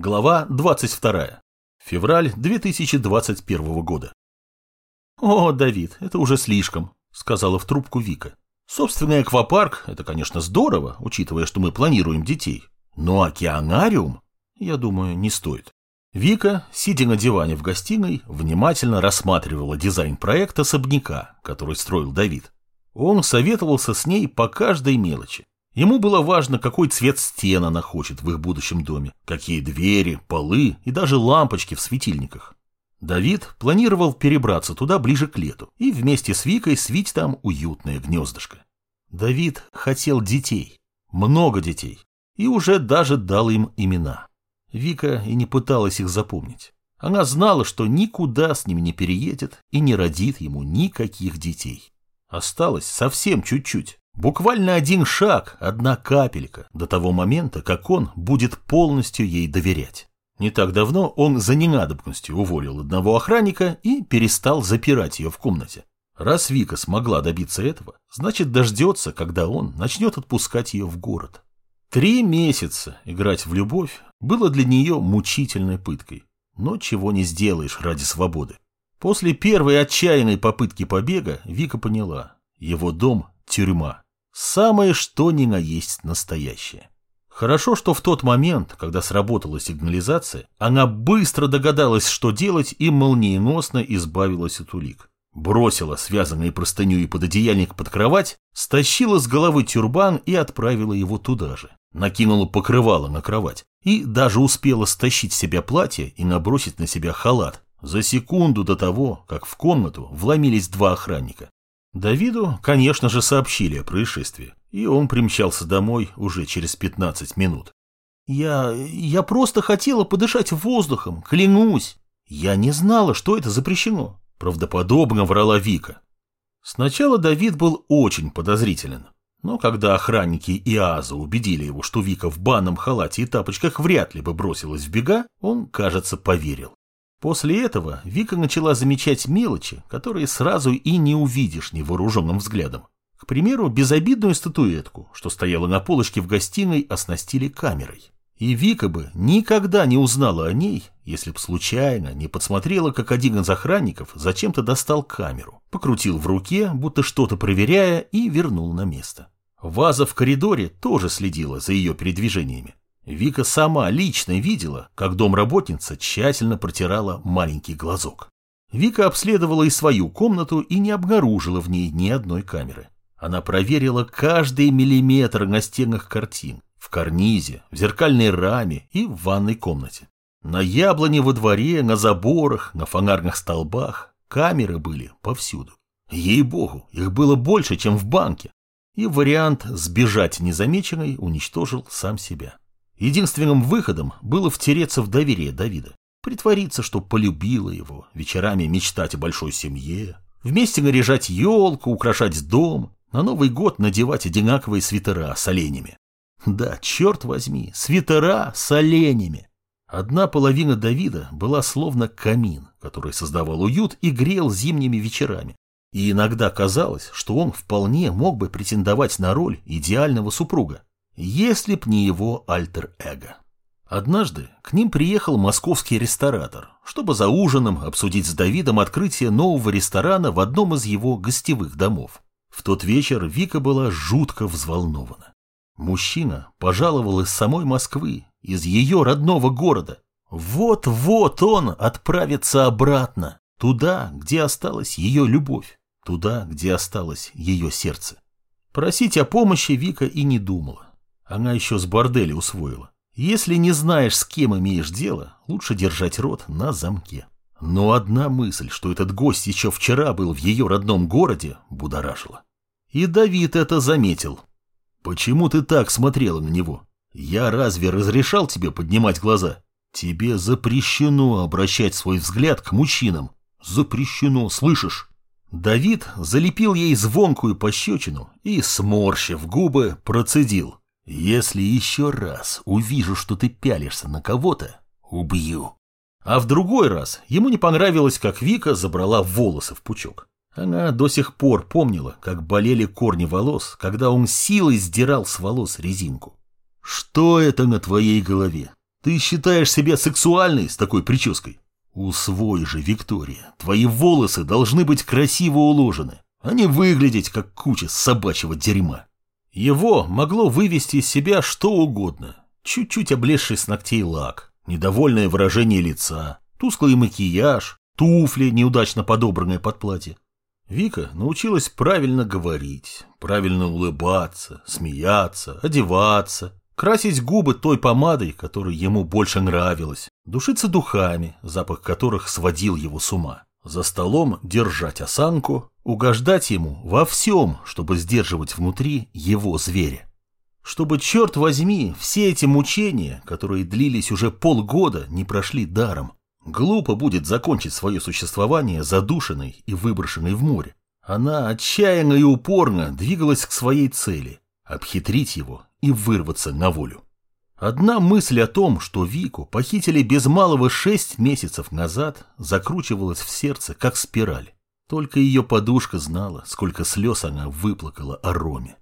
Глава 22. Февраль 2021 года. «О, Давид, это уже слишком», — сказала в трубку Вика. «Собственный аквапарк — это, конечно, здорово, учитывая, что мы планируем детей. Но океанариум, я думаю, не стоит». Вика, сидя на диване в гостиной, внимательно рассматривала дизайн проекта особняка, который строил Давид. Он советовался с ней по каждой мелочи. Ему было важно, какой цвет стен она хочет в их будущем доме, какие двери, полы и даже лампочки в светильниках. Давид планировал перебраться туда ближе к лету и вместе с Викой свить там уютное гнездышко. Давид хотел детей, много детей, и уже даже дал им имена. Вика и не пыталась их запомнить. Она знала, что никуда с ними не переедет и не родит ему никаких детей. Осталось совсем чуть-чуть. Буквально один шаг, одна капелька до того момента, как он будет полностью ей доверять. Не так давно он за ненадобностью уволил одного охранника и перестал запирать ее в комнате. Раз Вика смогла добиться этого, значит дождется, когда он начнет отпускать ее в город. Три месяца играть в любовь было для нее мучительной пыткой. Но чего не сделаешь ради свободы. После первой отчаянной попытки побега Вика поняла, его дом – тюрьма. Самое что ни на есть настоящее. Хорошо, что в тот момент, когда сработала сигнализация, она быстро догадалась, что делать, и молниеносно избавилась от улик. Бросила связанные простыню и пододеяльник под кровать, стащила с головы тюрбан и отправила его туда же. Накинула покрывало на кровать и даже успела стащить с себя платье и набросить на себя халат за секунду до того, как в комнату вломились два охранника. Давиду, конечно же, сообщили о происшествии, и он примчался домой уже через 15 минут. «Я... я просто хотела подышать воздухом, клянусь. Я не знала, что это запрещено», — правдоподобно врала Вика. Сначала Давид был очень подозрителен, но когда охранники ИАЗа убедили его, что Вика в банном халате и тапочках вряд ли бы бросилась в бега, он, кажется, поверил. После этого Вика начала замечать мелочи, которые сразу и не увидишь невооруженным взглядом. К примеру, безобидную статуэтку, что стояла на полочке в гостиной, оснастили камерой. И Вика бы никогда не узнала о ней, если б случайно не подсмотрела, как один из охранников зачем-то достал камеру, покрутил в руке, будто что-то проверяя, и вернул на место. Ваза в коридоре тоже следила за ее передвижениями. Вика сама лично видела, как домработница тщательно протирала маленький глазок. Вика обследовала и свою комнату и не обнаружила в ней ни одной камеры. Она проверила каждый миллиметр на стенах картин, в карнизе, в зеркальной раме и в ванной комнате. На яблоне во дворе, на заборах, на фонарных столбах камеры были повсюду. Ей-богу, их было больше, чем в банке. И вариант сбежать незамеченной уничтожил сам себя. Единственным выходом было втереться в доверие Давида, притвориться, что полюбила его, вечерами мечтать о большой семье, вместе наряжать елку, украшать дом, на Новый год надевать одинаковые свитера с оленями. Да, черт возьми, свитера с оленями. Одна половина Давида была словно камин, который создавал уют и грел зимними вечерами. И иногда казалось, что он вполне мог бы претендовать на роль идеального супруга если б не его альтер-эго. Однажды к ним приехал московский ресторатор, чтобы за ужином обсудить с Давидом открытие нового ресторана в одном из его гостевых домов. В тот вечер Вика была жутко взволнована. Мужчина пожаловал из самой Москвы, из ее родного города. Вот-вот он отправится обратно, туда, где осталась ее любовь, туда, где осталось ее сердце. Просить о помощи Вика и не думала. Она еще с борделя усвоила. Если не знаешь, с кем имеешь дело, лучше держать рот на замке. Но одна мысль, что этот гость еще вчера был в ее родном городе, будоражила. И Давид это заметил. «Почему ты так смотрела на него? Я разве разрешал тебе поднимать глаза? Тебе запрещено обращать свой взгляд к мужчинам. Запрещено, слышишь?» Давид залепил ей звонкую пощечину и, сморщив губы, процедил. Если еще раз увижу, что ты пялишься на кого-то, убью. А в другой раз ему не понравилось, как Вика забрала волосы в пучок. Она до сих пор помнила, как болели корни волос, когда он силой сдирал с волос резинку. «Что это на твоей голове? Ты считаешь себя сексуальной с такой прической? Усвой же, Виктория, твои волосы должны быть красиво уложены, а не выглядеть как куча собачьего дерьма. Его могло вывести из себя что угодно. Чуть-чуть облезший с ногтей лак, недовольное выражение лица, тусклый макияж, туфли, неудачно подобранные под платье. Вика научилась правильно говорить, правильно улыбаться, смеяться, одеваться, красить губы той помадой, которая ему больше нравилась, душиться духами, запах которых сводил его с ума, за столом держать осанку, угождать ему во всем, чтобы сдерживать внутри его зверя. Чтобы, черт возьми, все эти мучения, которые длились уже полгода, не прошли даром. Глупо будет закончить свое существование задушенной и выброшенной в море. Она отчаянно и упорно двигалась к своей цели – обхитрить его и вырваться на волю. Одна мысль о том, что Вику похитили без малого шесть месяцев назад, закручивалась в сердце, как спираль. Только ее подушка знала, сколько слез она выплакала о Роме.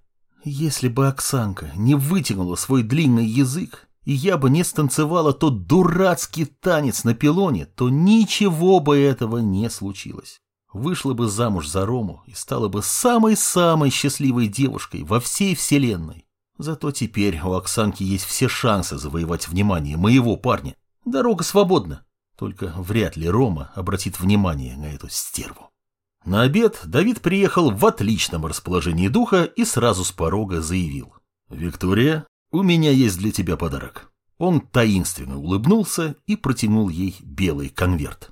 Если бы Оксанка не вытянула свой длинный язык, и я бы не станцевала тот дурацкий танец на пилоне, то ничего бы этого не случилось. Вышла бы замуж за Рому и стала бы самой-самой счастливой девушкой во всей вселенной. Зато теперь у Оксанки есть все шансы завоевать внимание моего парня. Дорога свободна. Только вряд ли Рома обратит внимание на эту стерву. На обед Давид приехал в отличном расположении духа и сразу с порога заявил. «Виктория, «У меня есть для тебя подарок». Он таинственно улыбнулся и протянул ей белый конверт.